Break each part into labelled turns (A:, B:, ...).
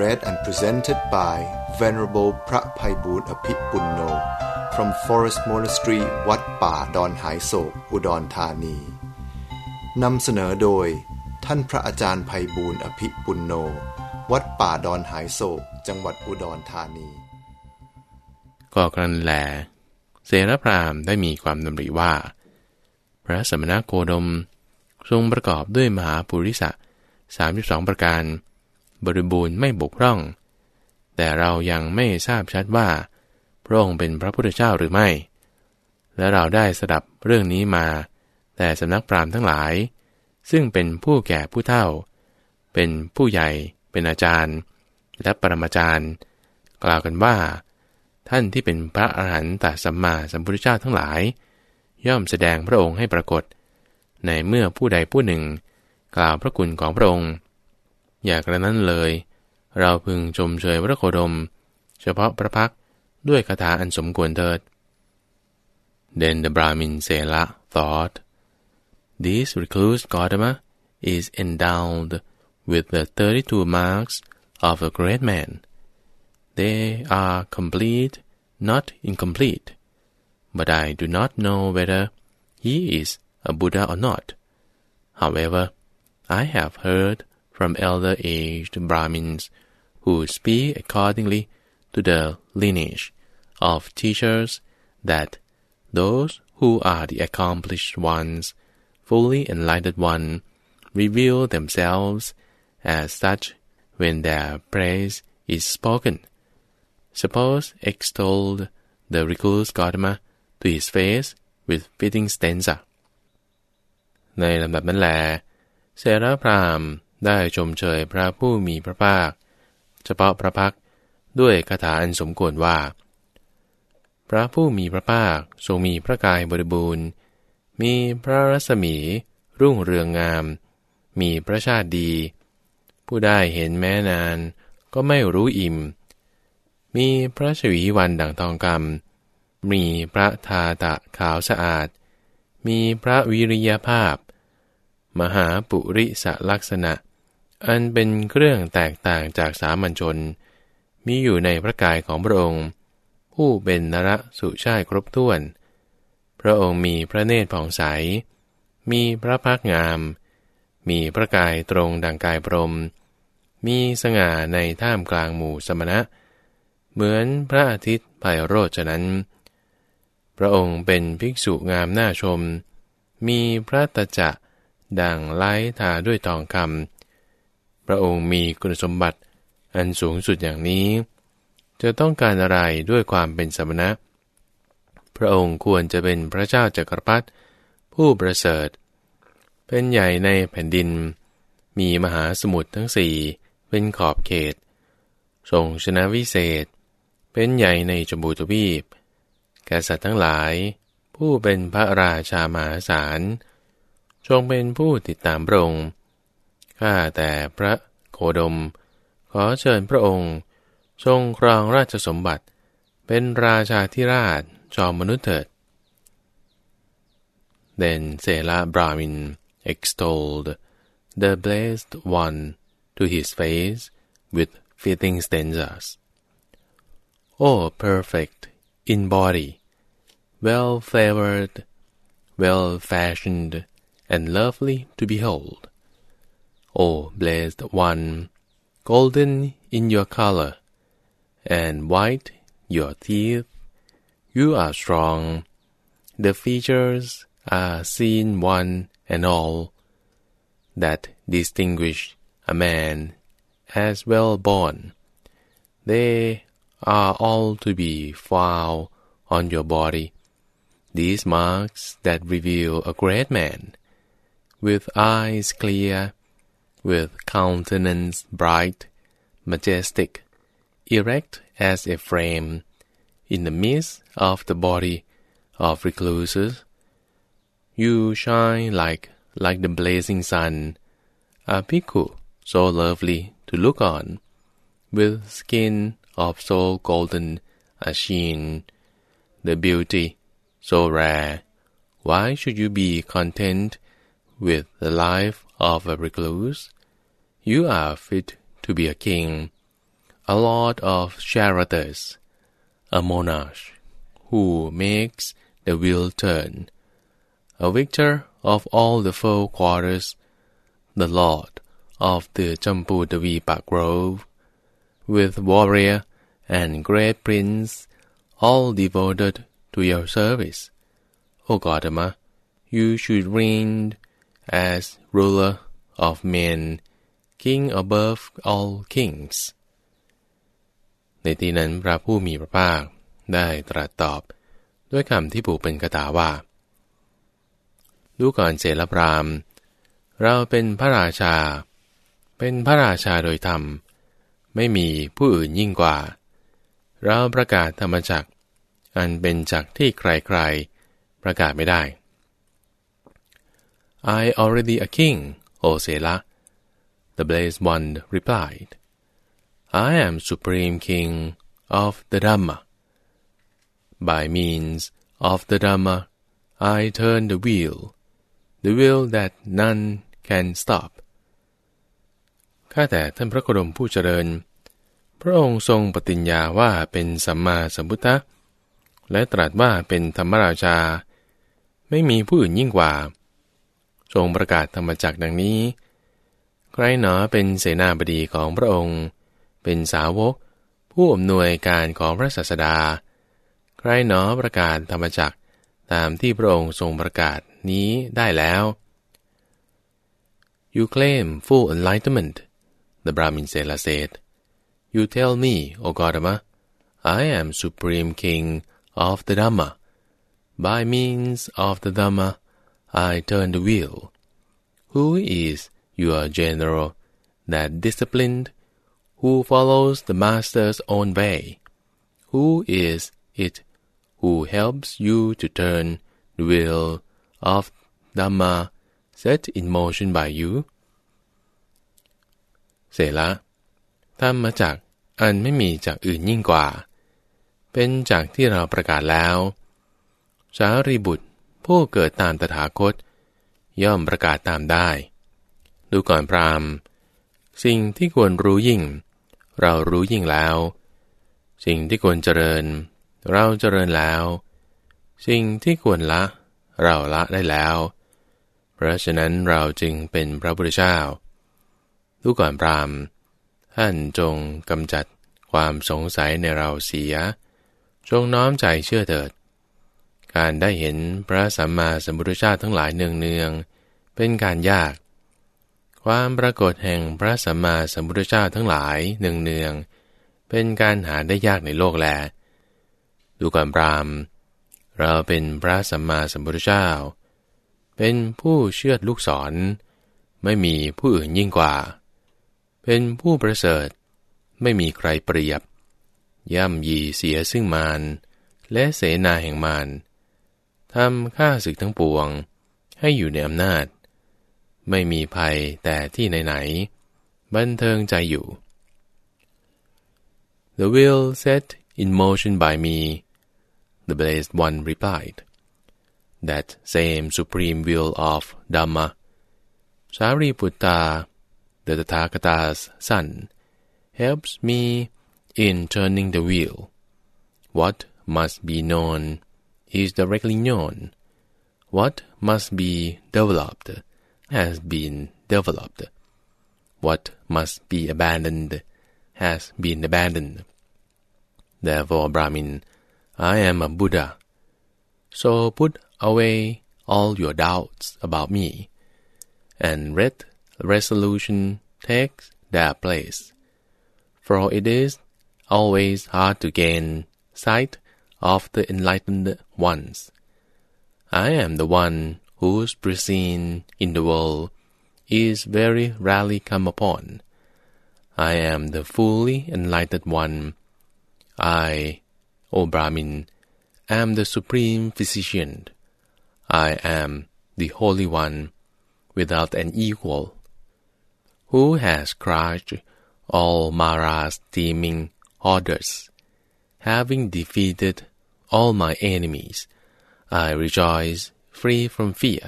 A: read and presented by Venerable พระภัยบูรณ์อภิปุณโน from Forest Monastery วัดป่าดอนหายโศก อุดรธานี นำเสนอโดย ท่านพระอาจารย์ภัยบูรณ์อภิปุณโน วัดป่าดอนหายโศก จังหวัดอุดรธานี
B: ก็กรันแล เสรพรามได้มีความดำริว่า พระสมณโคดมทรงประกอบด้วยมหาปุริสะ32ประการ บริบูรณ์ไม่บกพร่อง แต่เรายังไม่ทราบชัดว่า พระองค์เป็นพระพุทธเจ้าหรือไม่ และเราได้สดับเรื่องนี้มา แต่สำนักพราหมณ์ทั้งหลาย ซึ่งเป็นผู้แก่ผู้เฒ่า เป็นผู้ใหญ่ เป็นอาจารย์ และปรมาจารย์ กล่าวกันว่า ท่านที่เป็นพระอรหันตสัมมาสัมพุทธเจ้าทั้งหลาย ย่อมแสดงพระองค์ให้ปรากฏ ในเมื่อผู้ใดผู้หนึ่ง กล่าวพระคุณของพระองค์ อย่างกระนั้นเลย เราพึงชมเชยพระโคดม เฉพาะพระพักด้วยคาถาอันสมควรเถิด Then the Brahmin Sela thought, This recluse Gautama is endowed with the thirty-two marks of a great man. They are complete, not incomplete. But I do not know whether he is a Buddha or not. However, I have heard from elder-aged Brahmins who speak accordingly to the lineage of teachers that those who are the accomplished ones, fully enlightened one, reveal themselves as such when their praise is spoken. Suppose extolled the recluse Gautama to his face with fitting stanza. ในลำดับนั้นแล เสรพราม ได้ชมเชยพระผู้มีพระภาค เฉพาะพระพักด้วยคาถาอันสมควรว่า พระผู้มีพระภาคทรงมีพระกายบริบูรณ์ มีพระรัศมี รุ่งเรืองงาม มีพระชาติดี ผู้ได้เห็นแม้นานก็ไม่รู้อิ่ม มีพระชวีวันดั่งทองคำมีพระทาตะขาวสะอาด มีพระวิริยภาพ มหาปุริสลักษณะ อันเป็นเครื่องแตกต่างจากสามัญชน มีอยู่ในพระกายของพระองค์ ผู้เป็นนรสุชาติครบถ้วน พระองค์มีพระเนตรผ่องใส มีพระพักงาม มีพระกายตรงดังกายพรหมมีสง่าในท่ามกลางหมู่สมณะ เหมือนพระอาทิตย์ไพโรจฉะนั้น พระองค์เป็นภิกษุงามน่าชม มีพระตจะดังไล้ทาด้วยทองคำ พระองค์มีคุณสมบัติอันสูงสุดอย่างนี้ จะต้องการอะไรด้วยความเป็นสมณะ พระองค์ควรจะเป็นพระเจ้าจักรพรรดิผู้ประเสริฐ เป็นใหญ่ในแผ่นดิน มีมหาสมุทรทั้งสี่เป็นขอบเขต ทรงชนะวิเศษ เป็นใหญ่ในจมูทวีป กษัตริย์ทั้งหลาย ผู้เป็นพระราชามหาศาลทรงเป็นผู้ติดตามพระองค์ ข้าแต่พระโคดม ขอเชิญพระองค์ ทรงครองราชสมบัติ เป็นราชาธิราชจอมมนุษย์เถิด Then Sela Brahmin extolled the blessed one to his face with fitting stanzas. O perfect in body, well flavored, well fashioned, and lovely to behold. O blessed one, golden in your color, and white your teeth, you are strong. The features are seen one and all, that distinguish a man as well born. They are all to be found on your body, these marks that reveal a great man, with eyes clear, with countenance bright, majestic, erect as a frame in the midst of the body of recluses. You shine like like the blazing sun, a bhikkhu so lovely to look on, with skin of so golden a sheen, the beauty so rare. Why should you be content with the life of a recluse? You are fit to be a king, a lord of charioteers, a monarch who makes the wheel turn, a victor of all the four quarters, the lord of the Champudavipa grove, with warrior and great prince, all devoted to your service. O Gautama, you should reign as ruler of men, king above all kings. ในที่นั้นพระผู้มีพระภาคได้ตรัสตอบด้วยคำที่ผูกเป็นคาถาว่า ดูก่อนเสลพราม เราเป็นพระราชา เป็นพระราชาโดยธรรม ไม่มีผู้อื่นยิ่งกว่า เราประกาศธรรมจักอันเป็นจักที่ใครๆ ประกาศไม่ได้ I already a king, O Sela. The blessed one replied, I am supreme king of the Dhamma. By means of the Dhamma, I turn the wheel, the wheel that none can stop. ข้าแต่ท่านพระโคดมผู้เจริญ พระองค์ทรงปฏิญญาว่าเป็นสัมมาสัมพุทธะและตรัสว่าเป็นธรรมราชา ไม่มีผู้อื่นยิ่งกว่า ทรงประกาศธรรมจักดังนี้ ใครหนอเป็นเสนาบดีของพระองค์ เป็นสาวก ผู้อำนวยการของพระศาสดา ใครหนอประกาศธรรมจักตามที่พระองค์ทรงประกาศนี้ได้แล้ว You claim full enlightenment, the Brahmin Sela said. You tell me, O Gautama, I am supreme king of the Dhamma. By means of the Dhamma, I turn the wheel. Who is your general, that disciplined, who follows the master's own way? Who is it who helps you to turn the wheel of Dhamma set in motion by you? เสละธรรมจากอันไม่มีจากอื่นยิ่งกว่า เป็นจากที่เราประกาศแล้ว สารีบุตร ผู้เกิดตามตถาคต ย่อมประกาศตามได้ ดูก่อนพรามสิ่งที่ควรรู้ยิ่ง เรารู้ยิ่งแล้ว สิ่งที่ควรเจริญ เราเจริญแล้ว สิ่งที่ควรละ เราละได้แล้ว เพราะฉะนั้นเราจึงเป็นพระพุทธเจ้าดูก่อนพรามท่านจงกำจัดความสงสัยในเราเสีย จงน้อมใจเชื่อเถิด การได้เห็นพระสัมมาสัมพุทธเจ้าทั้งหลายเนืองๆเป็นการยาก ความปรากฏแห่งพระสัมมาสัมพุทธเจ้าทั้งหลายเนืองๆเป็นการหาได้ยากในโลกแล ดูก่อนพรามเราเป็นพระสัมมาสัมพุทธเจ้า เป็นผู้เชื่อลูกศร ไม่มีผู้อื่นยิ่งกว่า เป็นผู้ประเสริฐ ไม่มีใครเปรียบ ย่ำยีเสียซึ่งมารและเสนาแห่งมาร ทำข้าศึกทั้งปวง ให้อยู่ในอำนาจ ไม่มีภัยแต่ที่ไหนๆบันเทิงใจอยู่ The wheel set in motion by me the blessed one replied that same supreme will of Dhamma Sariputta the Tathagata's son helps me in turning the wheel what must be known is directly known what must be developed has been developed what must be abandoned has been abandoned therefore Brahmin I am a Buddha. So put away all your doubts about me, and let resolution take their place. For it is always hard to gain sight of the enlightened ones. I am the one whose presence in the world is very rarely come upon. I am the fully enlightened one I, O Brahmin, am the supreme physician. I am the Holy One, without an equal, who has crushed all Mara's teeming orders. Having defeated all my enemies, I rejoice free from fear.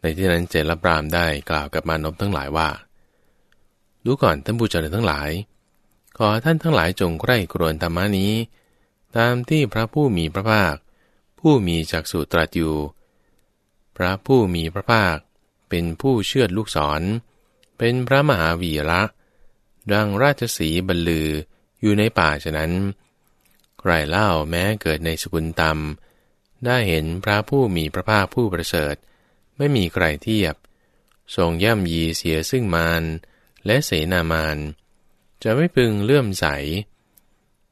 B: ในที่นั้นเจรบรามได้กล่าวกับมานพทั้งหลายว่า ดูก่อนท่านผู้เจริญทั้งหลาย ขอท่านทั้งหลายจงใกล้กรวนธรรมานี้ ตามที่พระผู้มีพระภาค ผู้มีจักสุตรัสอยู่ พระผู้มีพระภาค เป็นผู้เชื่อลูกศร เป็นพระมหาวีระ ดังราชสีบรรลืออยู่ในป่าฉะนั้น ใครเล่าแม้เกิดในสกุลต่ำได้เห็นพระผู้มีพระภาคผู้ประเสริฐ ไม่มีใครเทียบ ทรงย่ำยีเสียซึ่งมารและเสนามานจะไม่พึงเลื่อมใส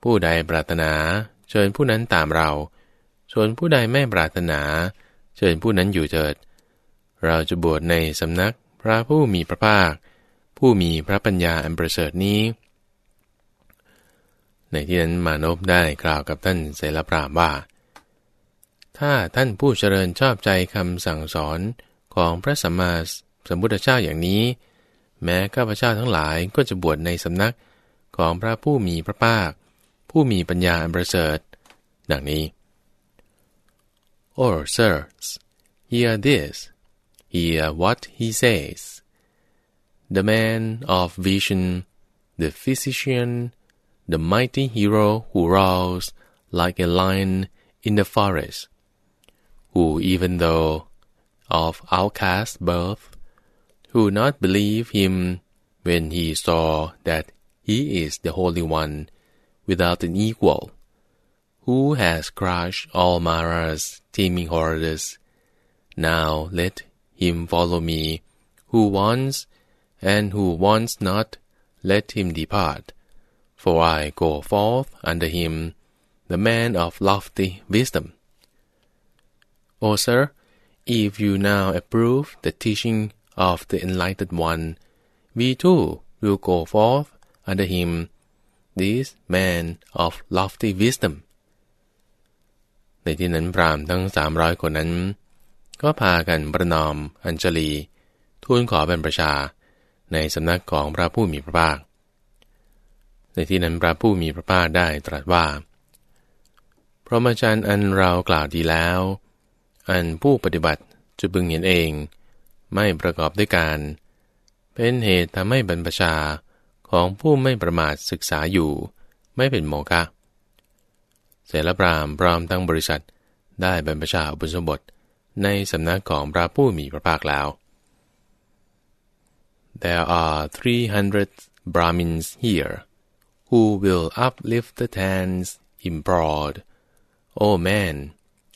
B: ผู้ใดปรารถนาเชิญผู้นั้นตามเรา ส่วนผู้ใดไม่ปรารถนา เชิญผู้นั้นอยู่เถิด เราจะบวชในสำนักพระผู้มีพระภาค ผู้มีพระปัญญาอันประเสริฐนี้ ในที่นั้นมานพได้กล่าวกับท่านเสลปรามว่า ถ้าท่านผู้เจริญชอบใจคำสั่งสอนของพระสัมมาสัมพุทธเจ้าอย่างนี้ แม้ข้าพเจ้าทั้งหลายก็จะบวชในสำนักของพระผู้มีพระภาค ผู้มีปัญญาอันประเสริฐดังนี้ Or sirs, hear this, hear what he says. The man of vision, the physician, the mighty hero who roars like a lion in the forest, who even though of outcast birth, who not believe him when he saw that he is the Holy One without an equal, who has crushed all Mara's teeming horrors. Now let him follow me, who wants, and who wants not, let him depart. For I go forth under him, the man of lofty wisdom. O sir, if you now approve the teaching of the enlightened one, we too will go forth under him, this man of lofty wisdom. ในที่นั้นพรามทั้งสามร้อยคนนั้น ก็พากันประนอมอัญชลี ทูลขอเป็นประชา ในสำนักของพระผู้มีพระภาค ในที่นั้นพระผู้มีพระภาคได้ตรัสว่า พระมจารย์อันเรากล่าวดีแล้ว อันผู้ปฏิบัติจะบึงเห็นเอง ไม่ประกอบด้วยการ เป็นเหตุทำให้บรรพชาของผู้ไม่ประมาทศึกษาอยู่ไม่เป็นโมฆะเสรปรามพร้อมทั้งบริษัทได้บรรพชาบุญสมบทในสำนักของพระผู้มีพระภาคแล้ว There are 300 Brahmins here who will uplift the hands in broad. O man,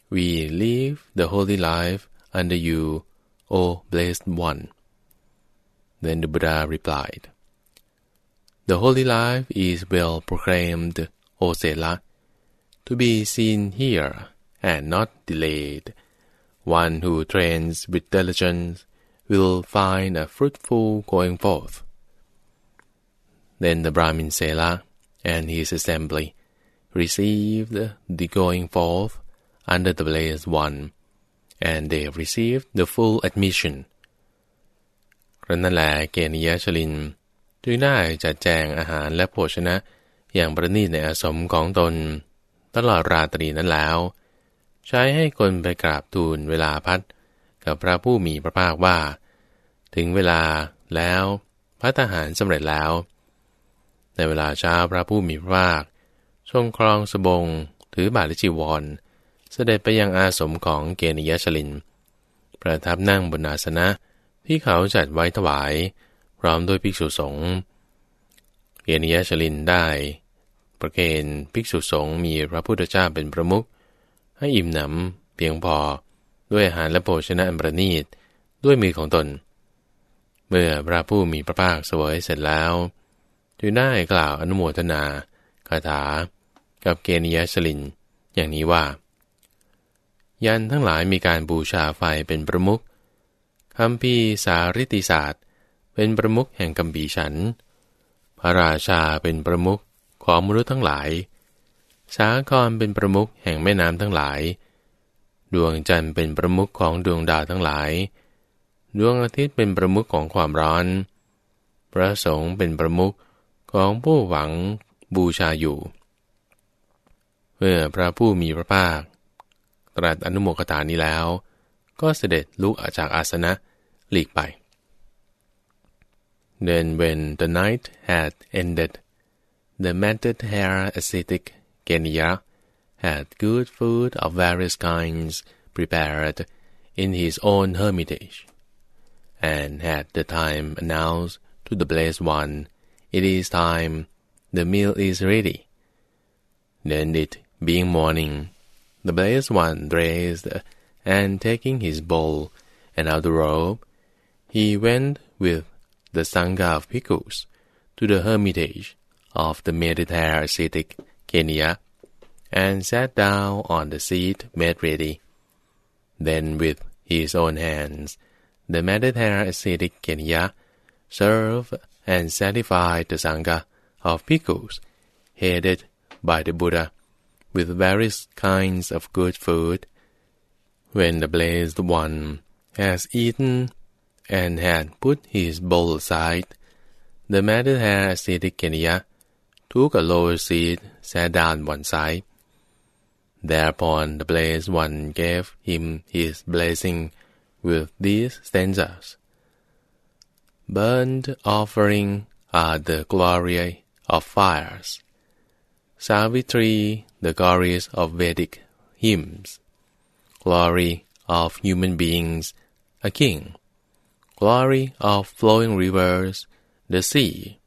B: we live the holy life under you, O blessed one. Then the Buddha replied, The holy life is well proclaimed, O Sela, to be seen here and not delayed. One who trains with diligence will find a fruitful going forth. Then the Brahmin Sela and his assembly received the going forth under the blessed one, and they received the full admission. ครั้นนั่นแหละเกณียชลินจึงได้จัดแจงอาหารและโภชนะอย่างประณีตในอาสมของตน ตลอดราตรีนั้นแล้ว ใช้ให้คนไปกราบทูลเวลาพัดกับพระผู้มีพระภาคว่า ถึงเวลาแล้วพระทหารสำเร็จแล้ว ในเวลาเช้าพระผู้มีพระภาคทรงครองสบงถือบาทจีวร เสด็จไปยังอาสมของเกณยชลิน ประทับนั่งบนอาสนะที่เขาจัดไว้ถวาย พร้อมด้วยภิกษุสงฆ์เกณยชลินได้ ประเคนภิกษุสงฆ์มีพระพุทธเจ้าเป็นประมุขให้อิ่มหนำเพียงพอด้วยอาหารและโภชนะอันประณีตด้วยมือของตน เมื่อพระผู้มีพระภาคเสวยเสร็จแล้ว จึงได้กล่าวอนุโมทนาคาถา กับเกณยชลิน อย่างนี้ว่า ยันทั้งหลายมีการบูชาไฟเป็นประมุขคำพีสาริติศาสตร์ เป็นประมุขแห่งกัมปีฉัน พระราชาเป็นประมุขของมนุษย์ทั้งหลาย สาครเป็นประมุขแห่งแม่น้ำทั้งหลาย ดวงจันทร์เป็นประมุขของดวงดาวทั้งหลาย ดวงอาทิตย์เป็นประมุขของความร้อน พระสงฆ์เป็นประมุข ของผู้หวังบูชาอยู่ เมื่อพระผู้มีพระภาค ตรัสอนุโมกตานี้แล้ว ก็เสด็จลุกจากอาสนะหลีกไป Then when the night had ended, the matted hair ascetic Genya had good food of various kinds prepared in his own hermitage, and had the time announced to the blessed one, it is time, the meal is ready. Then it being morning, the blessed one dressed, and taking his bowl and outer robe, he went with the Sangha of Bhikkhus to the hermitage of the meditative ascetic Kenya, and sat down on the seat made ready. Then with his own hands, the meditative ascetic Kenya served and satisfied the Sangha of Bhikkhus, headed by the Buddha, with various kinds of good food. When the blessed one has eaten and had put his bowl aside, the meditative ascetic Kenya took a lower seat, sat down one side. Thereupon the blessed one gave him his blessing with these stanzas. Burnt offering are the glory of fires. Savitri, the glories of Vedic hymns. Glory of human beings, a king. Glory of flowing rivers, the sea.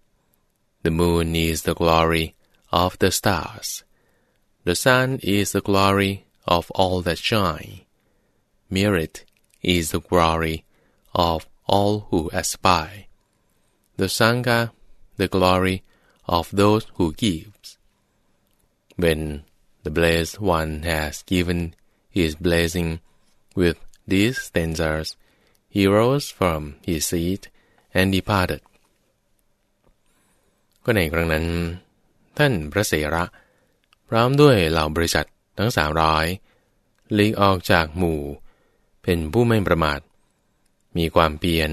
B: The moon is the glory of the stars. The sun is the glory of all that shine. Merit is the glory of all who aspire. The Sangha, the glory of those who gives. When the blessed one has given his blessing with these stanzas, he rose from his seat and departed. ก็ในครั้งนั้น ท่านพระเสระ พร้อมด้วยเหล่าบริษัททั้งสามร้อยลีกออกจากหมู่ เป็นผู้ไม่ประมาท มีความเพียร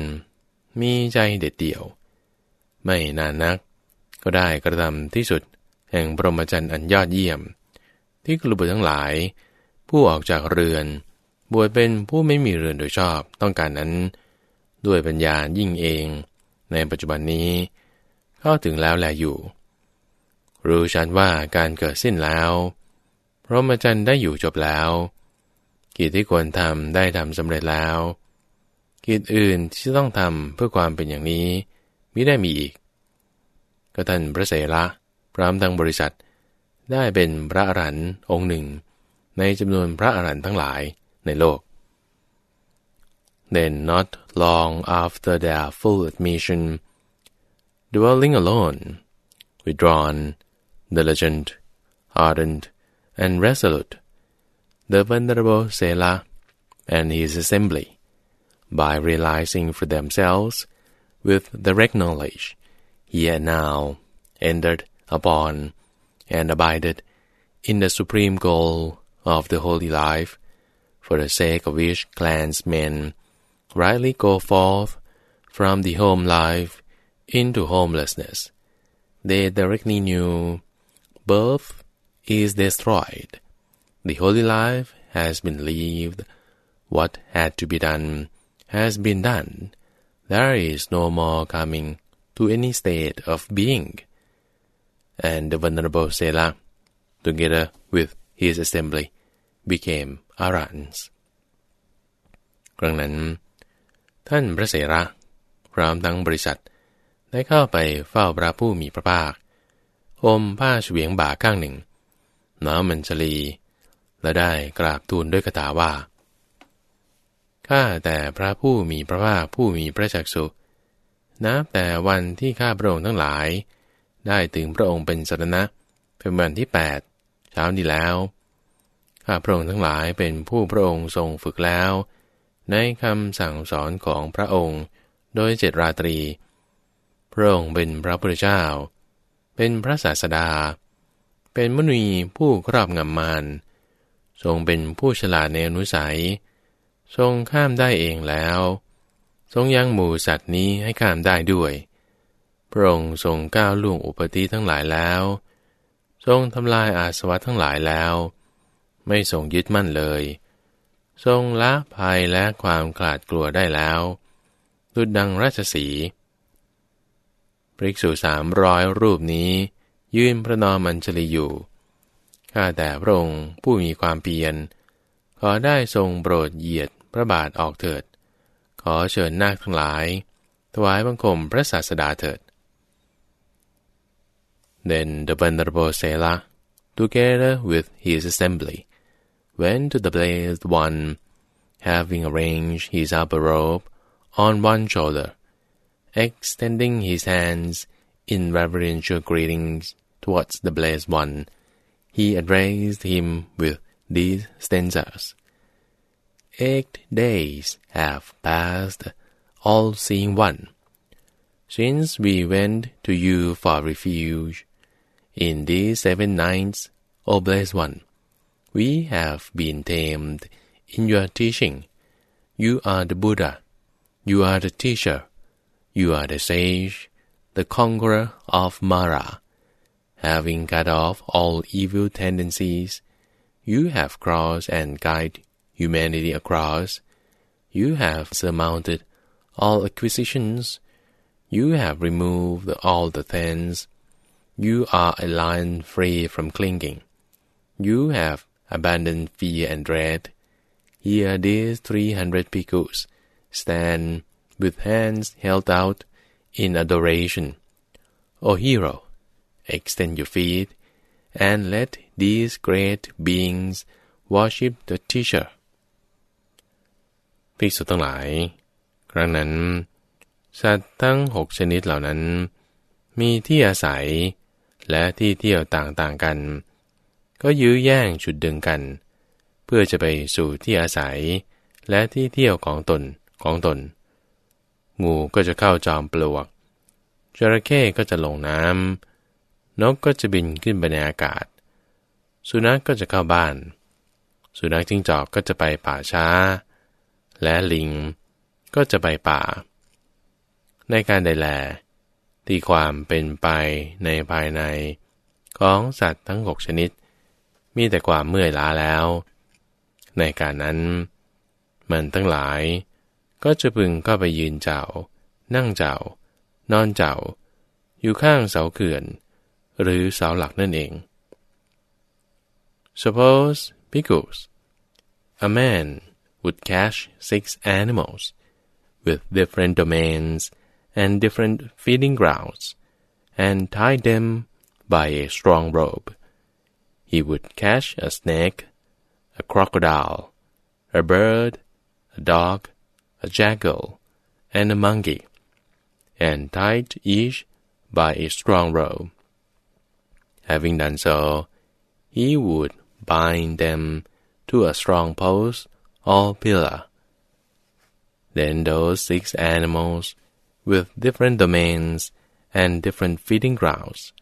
B: มีใจเด็ดเดี่ยว ไม่นานนัก ก็ได้กระทำที่สุดแห่งปรหมจันทร์อันยอดเยี่ยม ที่กลุ่มทั้งหลาย ผู้ออกจากเรือน บวชเป็นผู้ไม่มีเรือนโดยชอบต้องการนั้น ด้วยปัญญายิ่งเอง ในปัจจุบันนี้ เข้าถึงแล้วแลอยู่ รู้ชัดว่าการเกิดสิ้นแล้วพรหมจรรย์ได้อยู่จบแล้ว กิจที่ควรทำได้ทำสำเร็จแล้ว กิจอื่นที่ต้องทำเพื่อความเป็นอย่างนี้มิได้มีอีก ก็ท่านพระเสระพร้อมทั้งบริษัท ได้เป็นพระอรหันต์องค์หนึ่ง ในจำนวนพระอรหันต์ทั้งหลายในโลก Then not long after their full admission, dwelling alone, withdrawn, diligent, ardent, and resolute, the venerable Sela and his assembly, by realizing for themselves, with direct knowledge, he had now entered upon and abided in the supreme goal of the holy life, for the sake of which clansmen rightly go forth from the home life into homelessness. They directly knew birth is destroyed. The holy life has been lived. What had to be done has been done. There is no more coming to any state of being. And the venerable Sela, together with his assembly, became arahants. ครั้งนั้น ท่านพระเสระพร้อมทั้งบริษัท ได้เข้าไปเฝ้าพระผู้มีพระภาคอมผ้าเฉียงบ่าข้างหนึ่งน้ำมันชลี และได้กราบทูลด้วยคาถาว่า ข้าแต่พระผู้มีพระภาคผู้มีพระจักสุนับแต่วันที่ข้าพระองค์ทั้งหลาย ได้ถึงพระองค์เป็นสรณะ เป็นวันที่แปดเช้านี้แล้ว ข้าพระองค์ทั้งหลายเป็นผู้พระองค์ทรงฝึกแล้ว ในคำสั่งสอนของพระองค์โดยเจ็ดราตรี พระองค์เป็นพระพุทธเจ้า เป็นพระศาสดา เป็นมนุษย์ผู้ครอบงำมารทรงเป็นผู้ฉลาดในอนุสัย ทรงข้ามได้เองแล้ว ทรงยังหมู่สัตว์นี้ให้ข้ามได้ด้วย พระองค์ทรงก้าวล่วงอุปธิทั้งหลายแล้ว ทรงทำลายอาสวะทั้งหลายแล้ว ไม่ทรงยึดมั่นเลย ทรงละภัยและความกลาดกลัวได้แล้วดุดดังราชสีพริกษุสามร้อยรูปนี้ ยืนพระนอมันจลีอยู่ ข้าแต่พระองค์ผู้มีความเพียร อได้ทรงโปรดเหยียดพระบาทออกเถิด ขอเชิญนาคทั้งหลาย ถวายบังคมพระศาสดาเถิด Then the venerable Sela, together with his assembly, went to the blessed one, having arranged his upper robe on one shoulder, extending his hands in reverential greetings towards the blessed one, he addressed him with these stanzas. Eight days have passed, all-seeing one, since we went to you for refuge. In these seven nights, O blessed one, we have been tamed in your teaching. You are the Buddha. You are the teacher. You are the sage, the conqueror of Mara. Having cut off all evil tendencies, you have crossed and guided humanity across. You have surmounted all acquisitions. You have removed all the things. You are a lion free from clinging. You have abandoned fear and dread. Here these three hundred bhikkhus stand with hands held out in adoration. O hero, extend your feet and let these great beings worship the teacher. ภิกษุทั้งหลาย ครั้งนั้น สัตว์ทั้งหกชนิดเหล่านั้น มีที่อาศัย และที่เที่ยวต่างๆกัน ก็ยื้อแย่งฉุดดึงกัน เพื่อจะไปสู่ที่อาศัย และที่เที่ยวของตนของตน งูก็จะเข้าจอมปลวกจระเข้ก็จะลงน้ำ นกก็จะบินขึ้นไปในอากาศ สุนัขกก็จะเข้าบ้าน สุนัขจิ้งจอกก็จะไปป่าช้า และลิงก็จะไปป่า ในการใดแลที่ความเป็นไปในภายใน ของสัตว์ทั้งหกชนิด มีแต่ความเมื่อยล้าแล้ว ในการนั้น มันทั้งหลายก็จะพึงเข้าไปยืนเจ้า นั่งเจ้า นอนเจ้า อยู่ข้างเสาเขื่อน หรือเสาหลักนั่นเอง Suppose, because a man would catch six animals with different domains and different feeding grounds and tie them by a strong rope. He would catch a snake, a crocodile, a bird, a dog, a jackal, and a monkey, and tied each by a strong rope. Having done so, he would bind them to a strong post or pillar. Then those six animals, with different domains and different feeding grounds,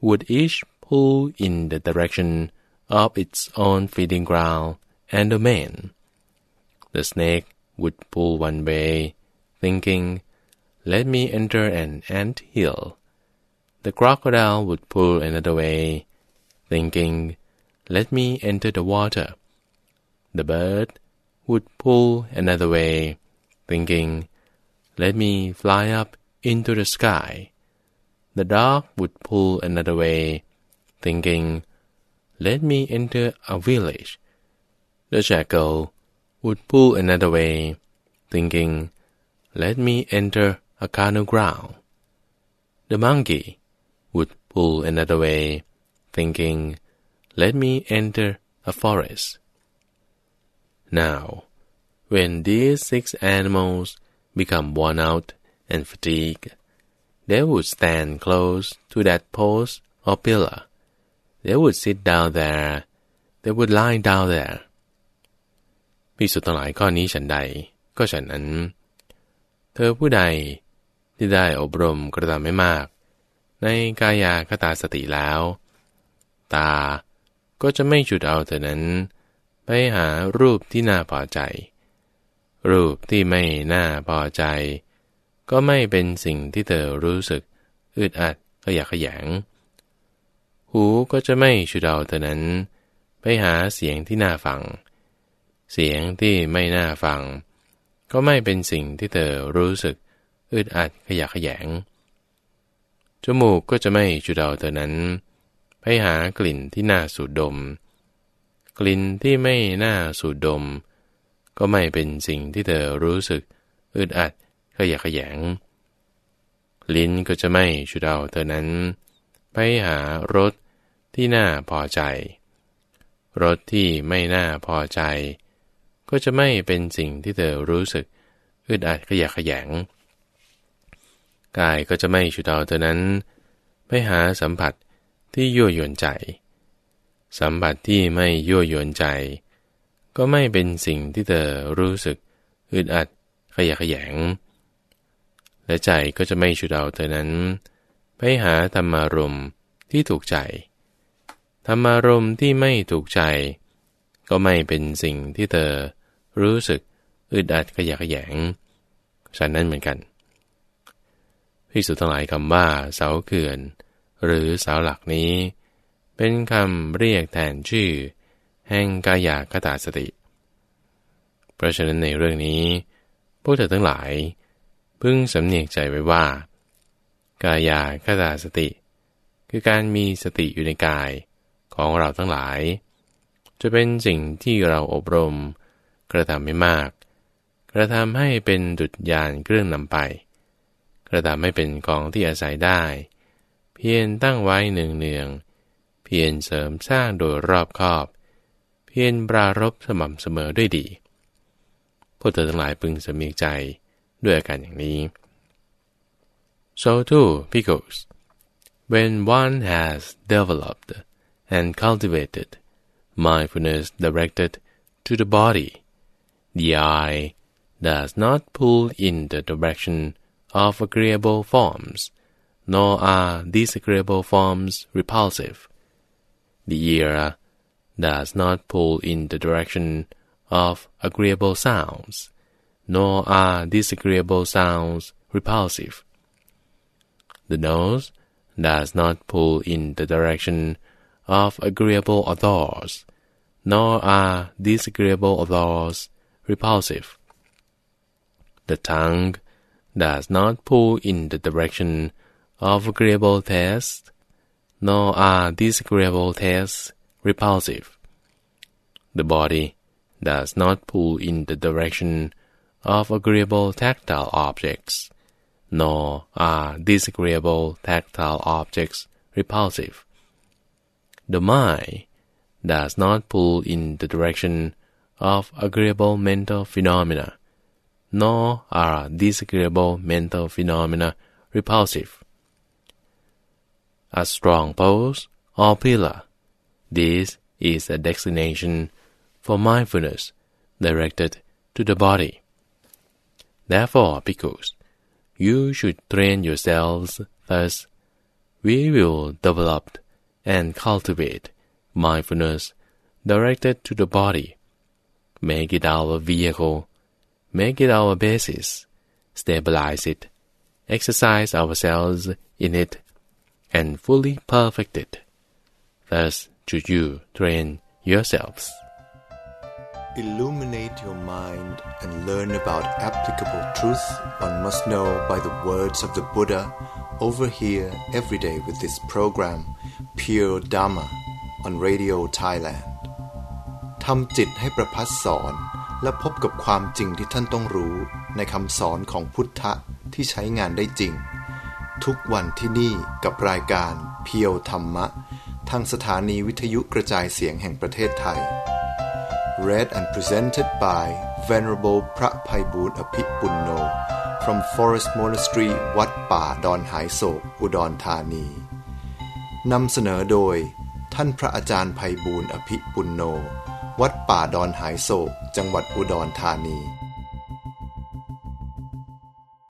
B: would each pull in the direction of its own feeding ground and domain. The snake would pull one way, thinking, let me enter an ant hill. The crocodile would pull another way, thinking, let me enter the water. The bird would pull another way, thinking, let me fly up into the sky. The dog would pull another way, thinking, let me enter a village. The jackal would pull another way, thinking, let me enter a carnal ground. The monkey would pull another way, thinking, let me enter a forest. Now, when these six animals become worn out and fatigued, they would stand close to that post or pillar. They would sit down there. They would lie down there. พิสุทั้งหลายข้อนี้ฉันใด ก็ฉันนั้น เธอผู้ใดที่ได้อบรมกระทำไม่มาก ในกายาคตาสติแล้ว ตาก็จะไม่จุดเอาเท่านั้น ไปหารูปที่น่าพอใจ รูปที่ไม่น่าพอใจ ก็ไม่เป็นสิ่งที่เธอรู้สึกอึดอัดขยะขยง หูก็จะไม่ชุดเอาเท่านั้น ไปหาเสียงที่น่าฟัง เสียงที่ไม่น่าฟัง ก็ไม่เป็นสิ่งที่เธอรู้สึกอึดอัดขยะขยง จมูกก็จะไม่ชุดเอาเท่านั้น ไปหากลิ่นที่น่าสูดดม กลิ่นที่ไม่น่าสูดดม ก็ไม่เป็นสิ่งที่เธอรู้สึกอึดอัดขยะขยง ลิ้นก็จะไม่ชุดเอาเท่านั้น ไปหารสที่น่าพอใจรสที่ไม่น่าพอใจ ก็จะไม่เป็นสิ่งที่เธอรู้สึกอึดอัดขยะขยง กายก็จะไม่ชุดเอาเท่านั้น ไปหาสัมผัสที่ยั่วยวนใจ สัมผัสที่ไม่ยั่วยวนใจ ก็ไม่เป็นสิ่งที่เธอรู้สึกอึดอัดขยะขยง และใจก็จะไม่ชุดเอาเธอนั้น ไปหาธรรมารมที่ถูกใจ ธรรมารมที่ไม่ถูกใจ ก็ไม่เป็นสิ่งที่เธอรู้สึกอึดอัดขยะขยงฉันนั้นเหมือนกัน พิสุทั้งหลายคำว่าเสาเขื่อน หรือเสาหลักนี้ เป็นคำเรียกแทนชื่อ แห่งกายาคตาสติ เพราะฉะนั้นในเรื่องนี้ พวกเธอทั้งหลาย พึงสำเนียกใจไว้ว่า กายาคตาสติ คือการมีสติอยู่ในกายของเราทั้งหลาย จะเป็นสิ่งที่เราอบรม กระทำไม่มาก กระทำให้เป็นดุจยานเครื่องนำไป กระทำให้เป็นของที่อาศัยได้ เพียรตั้งไว้เนืองเนือง เพียรเสริมสร้างโดยรอบคอบ เพียรปรารบสม่ำเสมอด้วยดีพวกเธอทั้งหลายพึงสำเนียกใจด้วยอาการอย่างนี้ so too because when one has developed and cultivated mindfulness directed to the body the eye does not pull in the direction of agreeable forms nor are disagreeable forms repulsive the ear does not pull in the direction of agreeable sounds nor are disagreeable sounds repulsive. The nose does not pull in the direction of agreeable odors, nor are disagreeable odors repulsive. The tongue does not pull in the direction of agreeable tastes, nor are disagreeable tastes repulsive. The body does not pull in the direction of agreeable tactile objects, nor are disagreeable tactile objects repulsive. The mind does not pull in the direction of agreeable mental phenomena, nor are disagreeable mental phenomena repulsive. A strong pose or pillar, this is a destination for mindfulness directed to the body. Therefore, because you should train yourselves thus, we will develop and cultivate mindfulness directed to the body. Make it our vehicle, make it our basis, stabilize it, exercise ourselves in it, and fully perfect it. Thus should you train yourselves.
A: Illuminate your mind and learn about applicable truth one must know by the words of the Buddha over here every day with this program Pure Dhamma on Radio Thailand ทำจิตให้ประพัดสอน และพบกับความจริงที่ท่านต้องรู้ในคำสอนของพุทธะที่ใช้งานได้จริง ทุกวันที่นี่กับรายการเพียวธรรมะ ทางสถานีวิทยุกระจายเสียงแห่งประเทศไทย read and presented by Venerable พระภัยบูรณ์อภิปุณโน from Forest Monastery วัดป่าดอนหายโศก อุดรธานีนำเสนอโดยท่านพระอาจารย์ภัยบูรณ์อภิปุณโน วัดป่าดอนหายโศก จังหวัดอุดรธานี